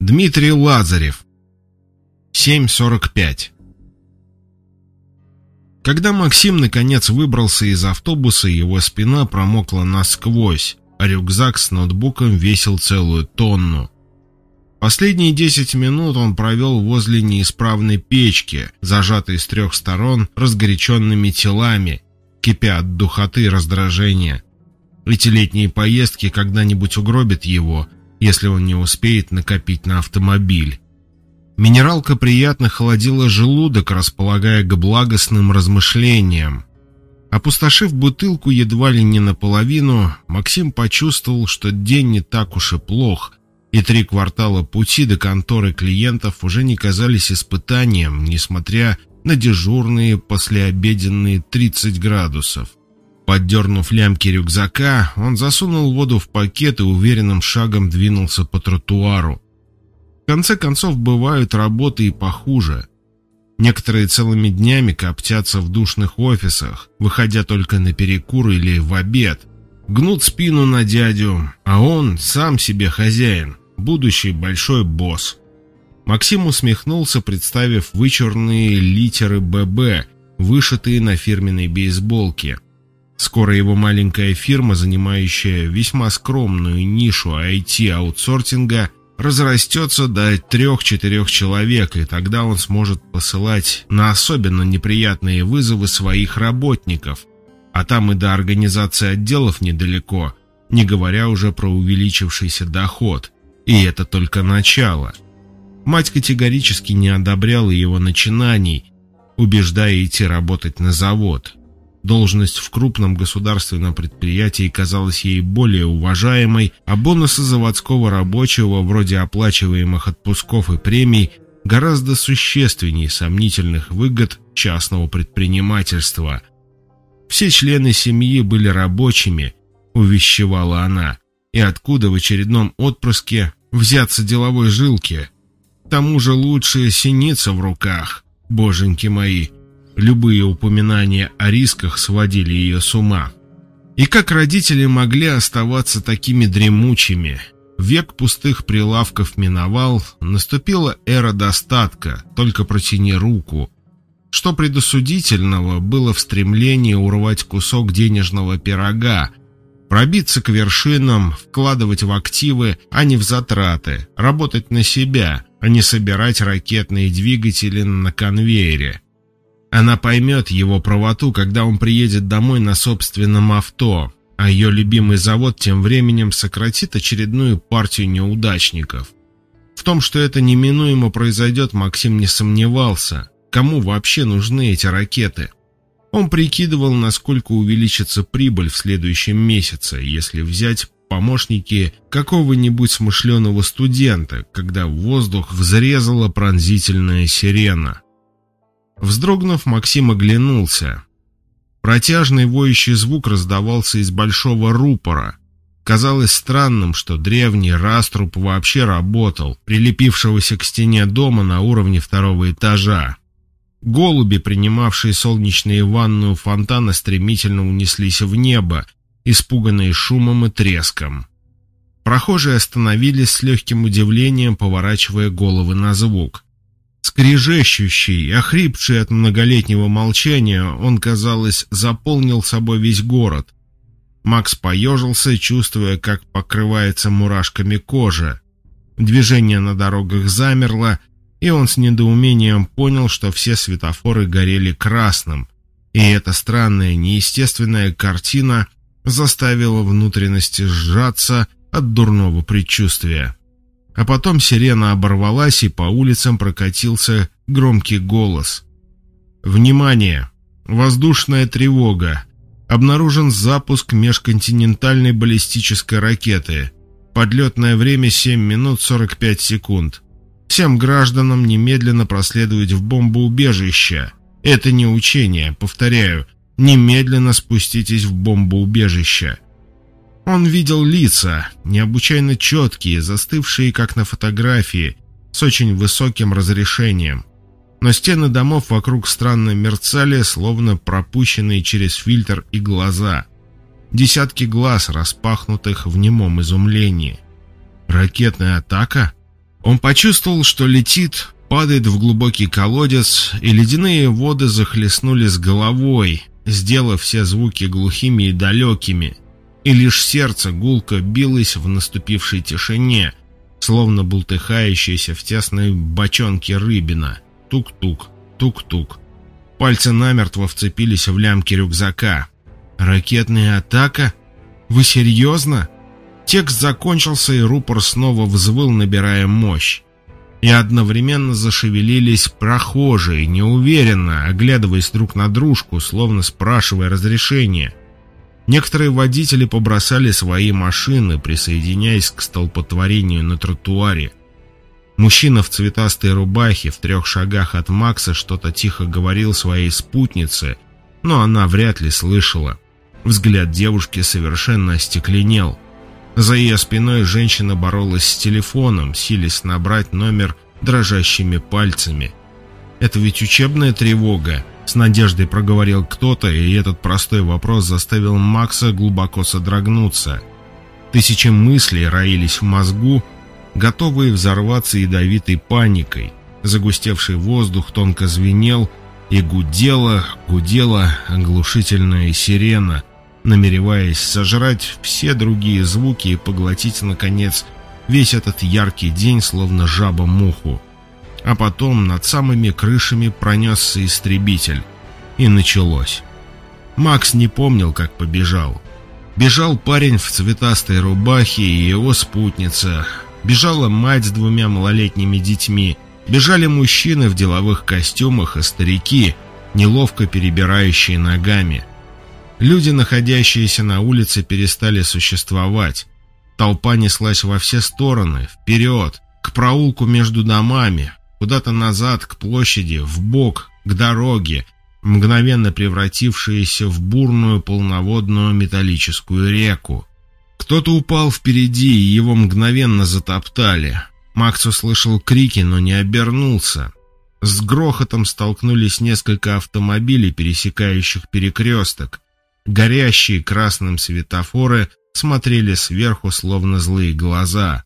Дмитрий Лазарев. 7.45. Когда Максим наконец выбрался из автобуса, его спина промокла насквозь, а рюкзак с ноутбуком весил целую тонну. Последние десять минут он провел возле неисправной печки, зажатой с трех сторон разгоряченными телами, кипя от духоты и раздражения. Эти летние поездки когда-нибудь угробят его – если он не успеет накопить на автомобиль. Минералка приятно холодила желудок, располагая к благостным размышлениям. Опустошив бутылку едва ли не наполовину, Максим почувствовал, что день не так уж и плох, и три квартала пути до конторы клиентов уже не казались испытанием, несмотря на дежурные послеобеденные 30 градусов. Поддернув лямки рюкзака, он засунул воду в пакет и уверенным шагом двинулся по тротуару. В конце концов, бывают работы и похуже. Некоторые целыми днями коптятся в душных офисах, выходя только на перекур или в обед. Гнут спину на дядю, а он сам себе хозяин, будущий большой босс. Максим усмехнулся, представив вычурные литеры «ББ», вышитые на фирменной бейсболке – Скоро его маленькая фирма, занимающая весьма скромную нишу IT-аутсортинга, разрастется до трех-четырех человек, и тогда он сможет посылать на особенно неприятные вызовы своих работников. А там и до организации отделов недалеко, не говоря уже про увеличившийся доход. И это только начало. Мать категорически не одобряла его начинаний, убеждая идти работать на завод. Должность в крупном государственном предприятии казалась ей более уважаемой, а бонусы заводского рабочего, вроде оплачиваемых отпусков и премий, гораздо существеннее сомнительных выгод частного предпринимательства. Все члены семьи были рабочими, увещевала она, и откуда в очередном отпрыске взяться деловой жилке? К тому же лучше синица в руках, боженьки мои – Любые упоминания о рисках сводили ее с ума. И как родители могли оставаться такими дремучими? Век пустых прилавков миновал, наступила эра достатка, только протяни руку. Что предосудительного было в стремлении урвать кусок денежного пирога, пробиться к вершинам, вкладывать в активы, а не в затраты, работать на себя, а не собирать ракетные двигатели на конвейере. Она поймет его правоту, когда он приедет домой на собственном авто, а ее любимый завод тем временем сократит очередную партию неудачников. В том, что это неминуемо произойдет, Максим не сомневался. Кому вообще нужны эти ракеты? Он прикидывал, насколько увеличится прибыль в следующем месяце, если взять помощники какого-нибудь смышленого студента, когда в воздух взрезала пронзительная сирена. Вздрогнув, Максим оглянулся. Протяжный воющий звук раздавался из большого рупора. Казалось странным, что древний раструб вообще работал, прилепившегося к стене дома на уровне второго этажа. Голуби, принимавшие солнечные ванны у фонтана, стремительно унеслись в небо, испуганные шумом и треском. Прохожие остановились с легким удивлением, поворачивая головы на звук. Скрежещущий, охрипший от многолетнего молчания, он, казалось, заполнил собой весь город. Макс поежился, чувствуя, как покрывается мурашками кожа. Движение на дорогах замерло, и он с недоумением понял, что все светофоры горели красным, и эта странная, неестественная картина заставила внутренности сжаться от дурного предчувствия. А потом сирена оборвалась, и по улицам прокатился громкий голос. «Внимание! Воздушная тревога! Обнаружен запуск межконтинентальной баллистической ракеты. Подлетное время 7 минут 45 секунд. Всем гражданам немедленно проследовать в бомбоубежище. Это не учение, повторяю, немедленно спуститесь в бомбоубежище». Он видел лица, необычайно четкие, застывшие, как на фотографии, с очень высоким разрешением. Но стены домов вокруг странно мерцали, словно пропущенные через фильтр и глаза. Десятки глаз, распахнутых в немом изумлении. Ракетная атака? Он почувствовал, что летит, падает в глубокий колодец, и ледяные воды захлестнули с головой, сделав все звуки глухими и далекими, и лишь сердце гулко билось в наступившей тишине, словно бултыхающаяся в тесной бочонке рыбина. Тук-тук, тук-тук. Пальцы намертво вцепились в лямки рюкзака. «Ракетная атака? Вы серьезно?» Текст закончился, и рупор снова взвыл, набирая мощь. И одновременно зашевелились прохожие, неуверенно, оглядываясь друг на дружку, словно спрашивая разрешения. Некоторые водители побросали свои машины, присоединяясь к столпотворению на тротуаре. Мужчина в цветастой рубахе в трех шагах от Макса что-то тихо говорил своей спутнице, но она вряд ли слышала. Взгляд девушки совершенно остекленел — за ее спиной женщина боролась с телефоном, силясь набрать номер дрожащими пальцами. «Это ведь учебная тревога», — с надеждой проговорил кто-то, и этот простой вопрос заставил Макса глубоко содрогнуться. Тысячи мыслей роились в мозгу, готовые взорваться ядовитой паникой. Загустевший воздух тонко звенел, и гудела, гудела оглушительная сирена — намереваясь сожрать все другие звуки и поглотить, наконец, весь этот яркий день, словно жаба муху. А потом над самыми крышами пронесся истребитель. И началось. Макс не помнил, как побежал. Бежал парень в цветастой рубахе и его спутница. Бежала мать с двумя малолетними детьми. Бежали мужчины в деловых костюмах и старики, неловко перебирающие ногами. Люди, находящиеся на улице, перестали существовать. Толпа неслась во все стороны, вперед, к проулку между домами, куда-то назад, к площади, в бок, к дороге, мгновенно превратившиеся в бурную полноводную металлическую реку. Кто-то упал впереди, и его мгновенно затоптали. Макс услышал крики, но не обернулся. С грохотом столкнулись несколько автомобилей, пересекающих перекресток. Горящие красным светофоры смотрели сверху, словно злые глаза.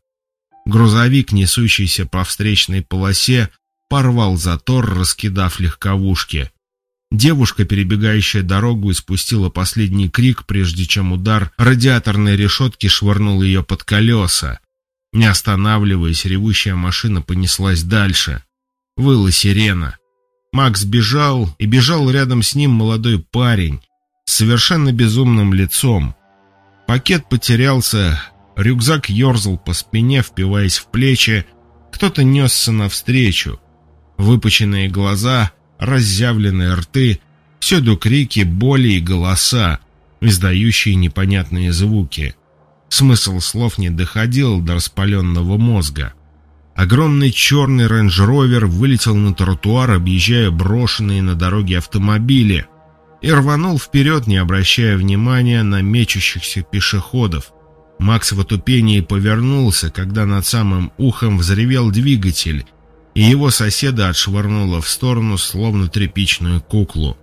Грузовик, несущийся по встречной полосе, порвал затор, раскидав легковушки. Девушка, перебегающая дорогу, испустила последний крик, прежде чем удар радиаторной решетки швырнул ее под колеса. Не останавливаясь, ревущая машина понеслась дальше. Выла сирена. Макс бежал, и бежал рядом с ним молодой парень, совершенно безумным лицом. Пакет потерялся, рюкзак ерзал по спине, впиваясь в плечи, кто-то несся навстречу. Выпученные глаза, разявленные рты, всюду крики, боли и голоса, издающие непонятные звуки. Смысл слов не доходил до распаленного мозга. Огромный черный Range Rover вылетел на тротуар, объезжая брошенные на дороге автомобили — и рванул вперед, не обращая внимания на мечущихся пешеходов. Макс в отупении повернулся, когда над самым ухом взревел двигатель, и его соседа отшвырнуло в сторону, словно тряпичную куклу.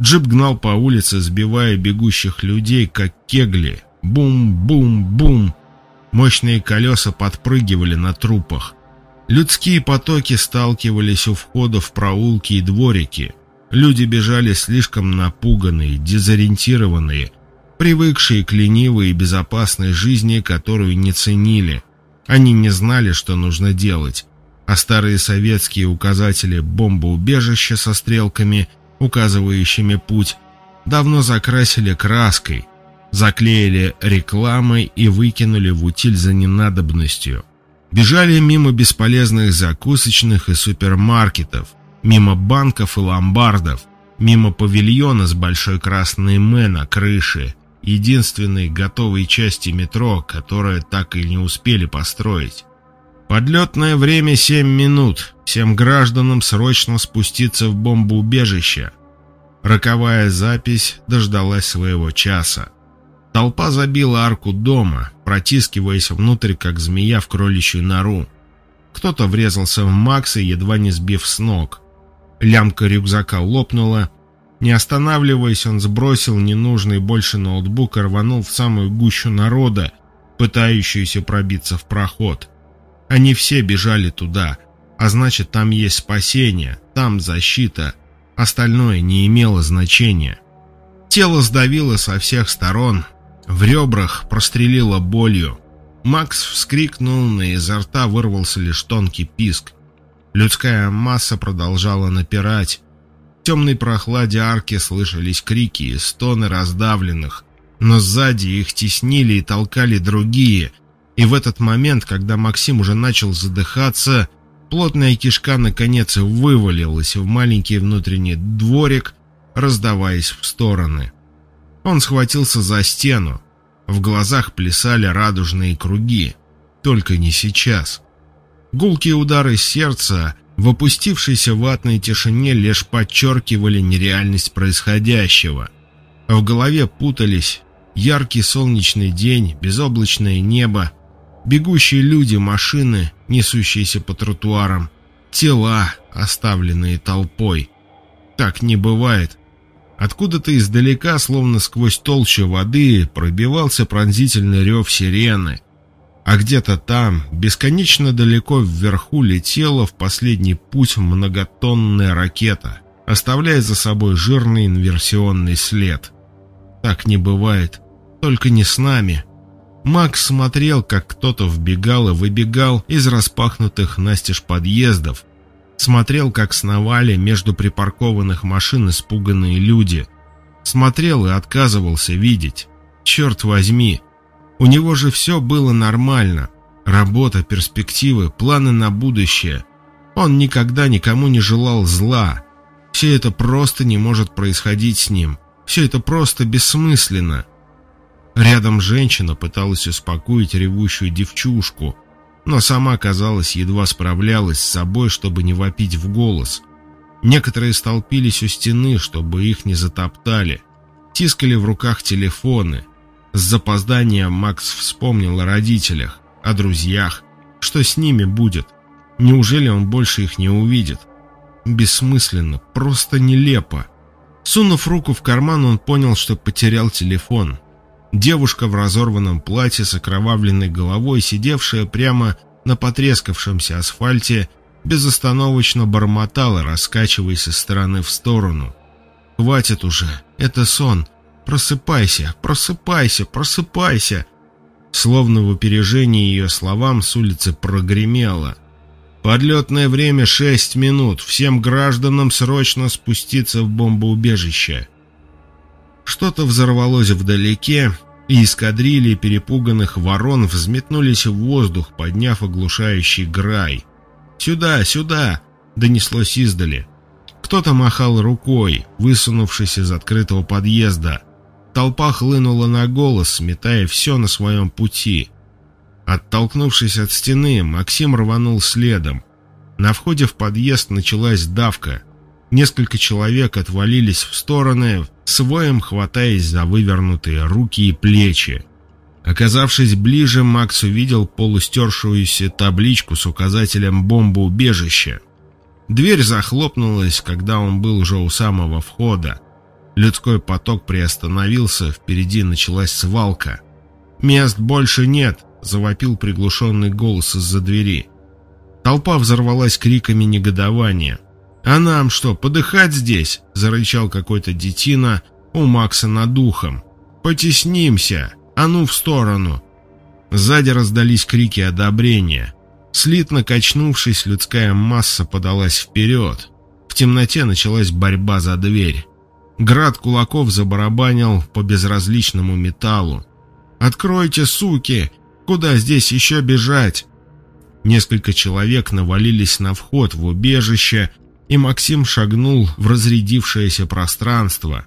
Джип гнал по улице, сбивая бегущих людей, как кегли. Бум-бум-бум! Мощные колеса подпрыгивали на трупах. Людские потоки сталкивались у входа в проулки и дворики. Люди бежали слишком напуганные, дезориентированные, привыкшие к ленивой и безопасной жизни, которую не ценили. Они не знали, что нужно делать, а старые советские указатели бомбоубежища со стрелками, указывающими путь, давно закрасили краской, заклеили рекламой и выкинули в утиль за ненадобностью. Бежали мимо бесполезных закусочных и супермаркетов – мимо банков и ломбардов, мимо павильона с большой красной «М» на крыше, единственной готовой части метро, которую так и не успели построить. Подлетное время 7 минут, всем гражданам срочно спуститься в бомбоубежище. Роковая запись дождалась своего часа. Толпа забила арку дома, протискиваясь внутрь, как змея в кроличью нору. Кто-то врезался в Макса, едва не сбив с ног. Лямка рюкзака лопнула. Не останавливаясь, он сбросил ненужный больше ноутбук и рванул в самую гущу народа, пытающуюся пробиться в проход. Они все бежали туда, а значит, там есть спасение, там защита. Остальное не имело значения. Тело сдавило со всех сторон, в ребрах прострелило болью. Макс вскрикнул, но изо рта вырвался лишь тонкий писк. Людская масса продолжала напирать. В темной прохладе арки слышались крики и стоны раздавленных, но сзади их теснили и толкали другие. И в этот момент, когда Максим уже начал задыхаться, плотная кишка наконец вывалилась в маленький внутренний дворик, раздаваясь в стороны. Он схватился за стену. В глазах плясали радужные круги. Только не сейчас. Гулкие удары сердца в опустившейся ватной тишине лишь подчеркивали нереальность происходящего. В голове путались яркий солнечный день, безоблачное небо, бегущие люди, машины, несущиеся по тротуарам, тела, оставленные толпой. Так не бывает. Откуда-то издалека, словно сквозь толщу воды, пробивался пронзительный рев сирены. А где-то там, бесконечно далеко вверху, летела в последний путь многотонная ракета, оставляя за собой жирный инверсионный след. Так не бывает. Только не с нами. Макс смотрел, как кто-то вбегал и выбегал из распахнутых настежь подъездов, Смотрел, как сновали между припаркованных машин испуганные люди. Смотрел и отказывался видеть. Черт возьми, у него же все было нормально. Работа, перспективы, планы на будущее. Он никогда никому не желал зла. Все это просто не может происходить с ним. Все это просто бессмысленно. Рядом женщина пыталась успокоить ревущую девчушку но сама, казалось, едва справлялась с собой, чтобы не вопить в голос. Некоторые столпились у стены, чтобы их не затоптали. Тискали в руках телефоны. С запозданием Макс вспомнил о родителях, о друзьях. Что с ними будет? Неужели он больше их не увидит? Бессмысленно, просто нелепо. Сунув руку в карман, он понял, что потерял телефон. Девушка в разорванном платье с окровавленной головой, сидевшая прямо на потрескавшемся асфальте, безостановочно бормотала, раскачиваясь из стороны в сторону. «Хватит уже, это сон. Просыпайся, просыпайся, просыпайся!» Словно в опережении ее словам с улицы прогремело. «Подлетное время шесть минут. Всем гражданам срочно спуститься в бомбоубежище». Что-то взорвалось вдалеке, и эскадрильи перепуганных ворон взметнулись в воздух, подняв оглушающий грай. «Сюда, сюда!» — донеслось издали. Кто-то махал рукой, высунувшись из открытого подъезда. Толпа хлынула на голос, сметая все на своем пути. Оттолкнувшись от стены, Максим рванул следом. На входе в подъезд началась давка — Несколько человек отвалились в стороны, своим хватаясь за вывернутые руки и плечи. Оказавшись ближе, Макс увидел полустершуюся табличку с указателем «Бомбоубежище». Дверь захлопнулась, когда он был уже у самого входа. Людской поток приостановился, впереди началась свалка. «Мест больше нет!» — завопил приглушенный голос из-за двери. Толпа взорвалась криками негодования. «А нам что, подыхать здесь?» — зарычал какой-то детина у Макса над ухом. «Потеснимся! А ну в сторону!» Сзади раздались крики одобрения. Слитно качнувшись, людская масса подалась вперед. В темноте началась борьба за дверь. Град кулаков забарабанил по безразличному металлу. «Откройте, суки! Куда здесь еще бежать?» Несколько человек навалились на вход в убежище, и Максим шагнул в разрядившееся пространство.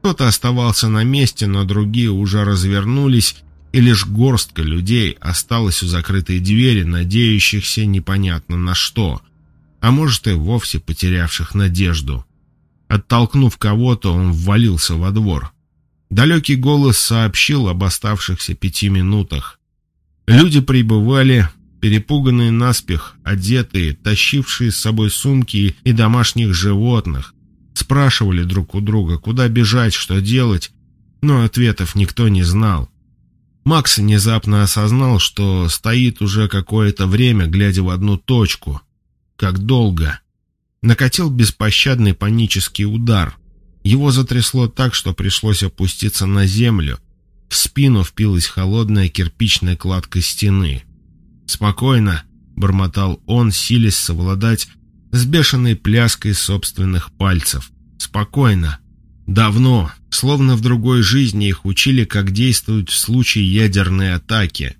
Кто-то оставался на месте, но другие уже развернулись, и лишь горстка людей осталась у закрытой двери, надеющихся непонятно на что, а может и вовсе потерявших надежду. Оттолкнув кого-то, он ввалился во двор. Далекий голос сообщил об оставшихся пяти минутах. Люди прибывали, перепуганные наспех, одетые, тащившие с собой сумки и домашних животных, спрашивали друг у друга, куда бежать, что делать, но ответов никто не знал. Макс внезапно осознал, что стоит уже какое-то время, глядя в одну точку. Как долго. Накатил беспощадный панический удар. Его затрясло так, что пришлось опуститься на землю. В спину впилась холодная кирпичная кладка стены. «Спокойно», — бормотал он, силясь совладать с бешеной пляской собственных пальцев. «Спокойно. Давно, словно в другой жизни, их учили, как действовать в случае ядерной атаки.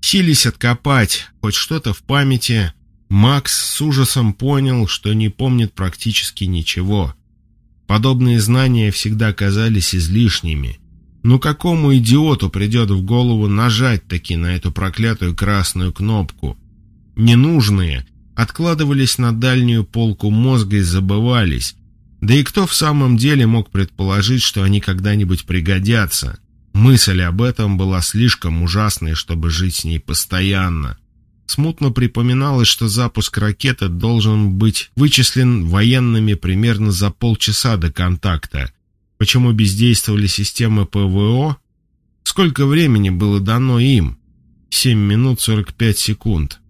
Сились откопать хоть что-то в памяти. Макс с ужасом понял, что не помнит практически ничего. Подобные знания всегда казались излишними. Ну какому идиоту придет в голову нажать таки на эту проклятую красную кнопку? Ненужные откладывались на дальнюю полку мозга и забывались, да и кто в самом деле мог предположить, что они когда-нибудь пригодятся? Мысль об этом была слишком ужасной, чтобы жить с ней постоянно. Смутно припоминалось, что запуск ракеты должен быть вычислен военными примерно за полчаса до контакта. Почему бездействовали системы ПВО? Сколько времени было дано им? 7 минут 45 секунд.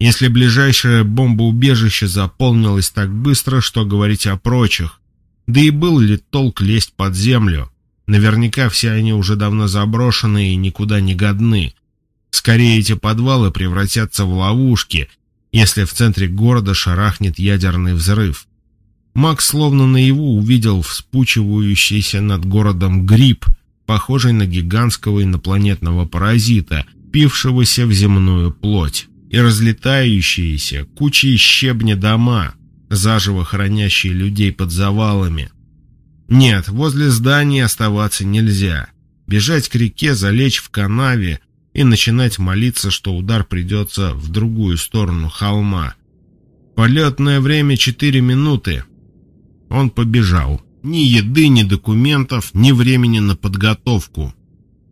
Если ближайшее бомбоубежище заполнилось так быстро, что говорить о прочих? Да и был ли толк лезть под землю? Наверняка все они уже давно заброшены и никуда не годны. Скорее эти подвалы превратятся в ловушки, если в центре города шарахнет ядерный взрыв. Макс словно наяву увидел вспучивающийся над городом гриб, похожий на гигантского инопланетного паразита, пившегося в земную плоть и разлетающиеся кучи щебня дома, заживо хранящие людей под завалами. Нет, возле здания оставаться нельзя. Бежать к реке, залечь в канаве и начинать молиться, что удар придется в другую сторону холма. Полетное время четыре минуты. Он побежал. Ни еды, ни документов, ни времени на подготовку.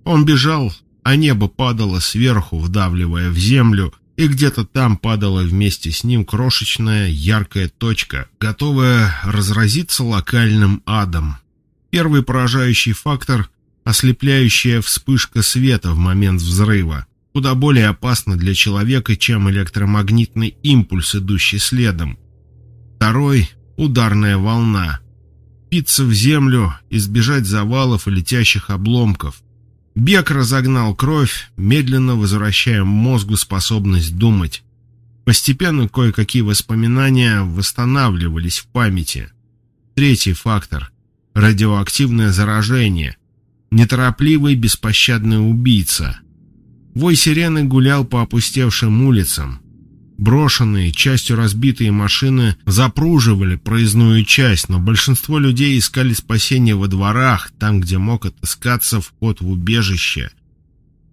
Он бежал, а небо падало сверху, вдавливая в землю, и где-то там падала вместе с ним крошечная яркая точка, готовая разразиться локальным адом. Первый поражающий фактор — ослепляющая вспышка света в момент взрыва, куда более опасна для человека, чем электромагнитный импульс, идущий следом. Второй — ударная волна. Питься в землю, избежать завалов и летящих обломков — Бег разогнал кровь, медленно возвращая мозгу способность думать. Постепенно кое-какие воспоминания восстанавливались в памяти. Третий фактор – радиоактивное заражение. Неторопливый беспощадный убийца. Вой сирены гулял по опустевшим улицам. Брошенные, частью разбитые машины запруживали проездную часть, но большинство людей искали спасения во дворах, там, где мог отыскаться вход в убежище.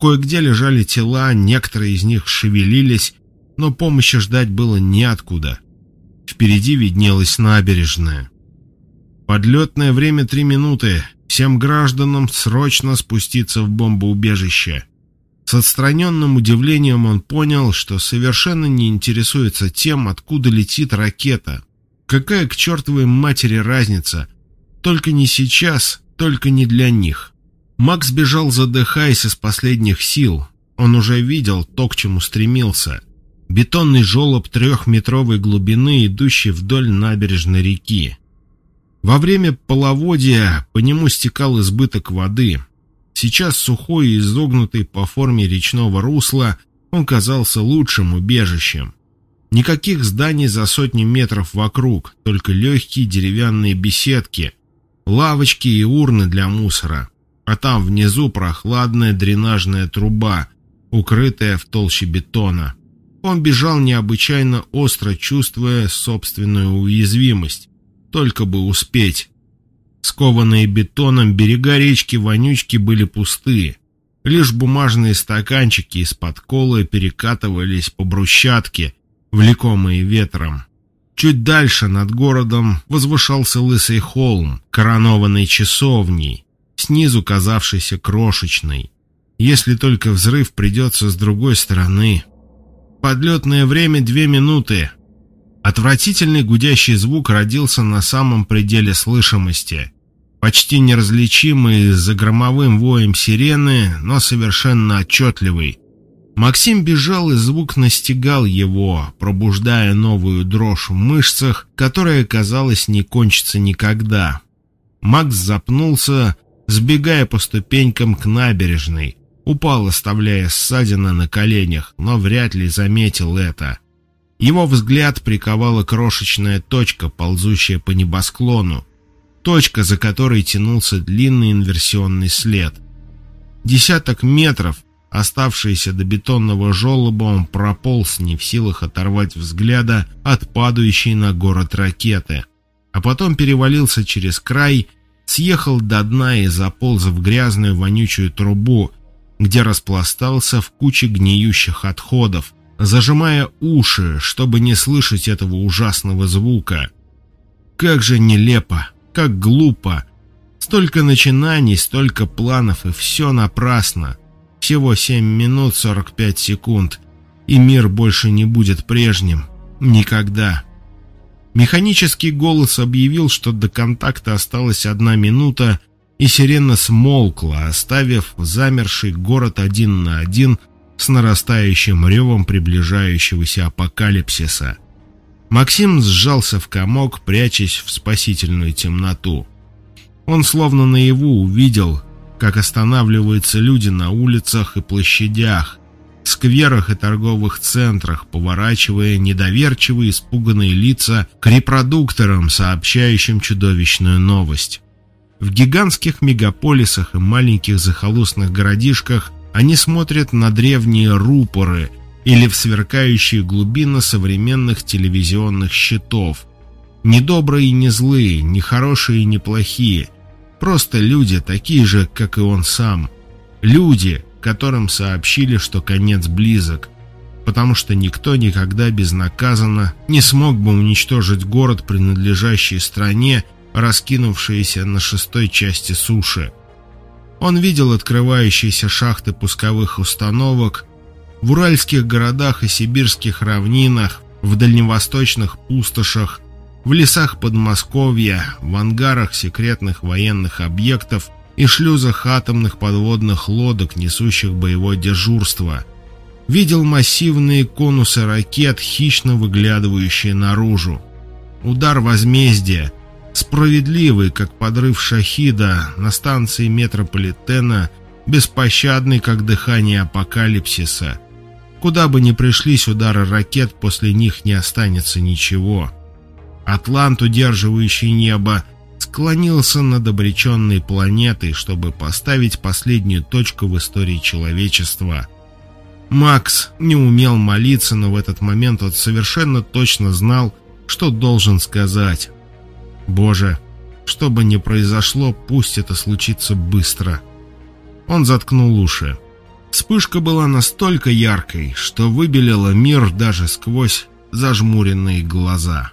Кое-где лежали тела, некоторые из них шевелились, но помощи ждать было неоткуда. Впереди виднелась набережная. Подлетное время три минуты. Всем гражданам срочно спуститься в бомбоубежище. С отстраненным удивлением он понял, что совершенно не интересуется тем, откуда летит ракета. Какая к чертовой матери разница? Только не сейчас, только не для них. Макс бежал, задыхаясь из последних сил. Он уже видел то, к чему стремился. Бетонный желоб трехметровой глубины, идущий вдоль набережной реки. Во время половодья по нему стекал избыток воды. Сейчас сухой и изогнутый по форме речного русла, он казался лучшим убежищем. Никаких зданий за сотни метров вокруг, только легкие деревянные беседки, лавочки и урны для мусора. А там внизу прохладная дренажная труба, укрытая в толще бетона. Он бежал необычайно остро, чувствуя собственную уязвимость. Только бы успеть. Скованные бетоном берега речки Вонючки были пустые. Лишь бумажные стаканчики из-под колы перекатывались по брусчатке, влекомые ветром. Чуть дальше над городом возвышался лысый холм, коронованный часовней, снизу казавшийся крошечной. Если только взрыв придется с другой стороны. Подлетное время две минуты. Отвратительный гудящий звук родился на самом пределе слышимости. почти неразличимый за громовым воем сирены, но совершенно отчетливый. Максим бежал, и звук настигал его, пробуждая новую дрожь в мышцах, которая, казалось, не кончится никогда. Макс запнулся, сбегая по ступенькам к набережной. Упал, оставляя ссадины на коленях, но вряд ли заметил это. Его взгляд приковала крошечная точка, ползущая по небосклону. Точка, за которой тянулся длинный инверсионный след. Десяток метров, Оставшийся до бетонного желоба он прополз, не в силах оторвать взгляда от падающей на город ракеты. А потом перевалился через край, съехал до дна и заполз в грязную вонючую трубу, где распластался в куче гниющих отходов, зажимая уши, чтобы не слышать этого ужасного звука. Как же нелепо, как глупо. Столько начинаний, столько планов, и все напрасно. Всего 7 минут 45 секунд, и мир больше не будет прежним. Никогда. Механический голос объявил, что до контакта осталась одна минута, и сирена смолкла, оставив замерший город один на один с нарастающим ревом приближающегося апокалипсиса. Максим сжался в комок, прячась в спасительную темноту. Он словно наяву увидел, как останавливаются люди на улицах и площадях, скверах и торговых центрах, поворачивая недоверчивые испуганные лица к репродукторам, сообщающим чудовищную новость. В гигантских мегаполисах и маленьких захолустных городишках они смотрят на древние рупоры или в сверкающие глубины современных телевизионных щитов. Не добрые и не злые, не хорошие и не плохие – Просто люди, такие же, как и он сам. Люди, которым сообщили, что конец близок, потому что никто никогда безнаказанно не смог бы уничтожить город, принадлежащий стране, раскинувшейся на шестой части суши. Он видел открывающиеся шахты пусковых установок в уральских городах и сибирских равнинах, в дальневосточных пустошах, в лесах Подмосковья, в ангарах секретных военных объектов и шлюзах атомных подводных лодок, несущих боевое дежурство. Видел массивные конусы ракет, хищно выглядывающие наружу. Удар возмездия, справедливый, как подрыв шахида на станции метрополитена, беспощадный, как дыхание апокалипсиса. Куда бы ни пришлись удары ракет, после них не останется ничего. Атлант, удерживающий небо, склонился над обреченной планетой, чтобы поставить последнюю точку в истории человечества. Макс не умел молиться, но в этот момент он совершенно точно знал, что должен сказать. «Боже, что бы ни произошло, пусть это случится быстро». Он заткнул уши. Вспышка была настолько яркой, что выбелила мир даже сквозь зажмуренные глаза.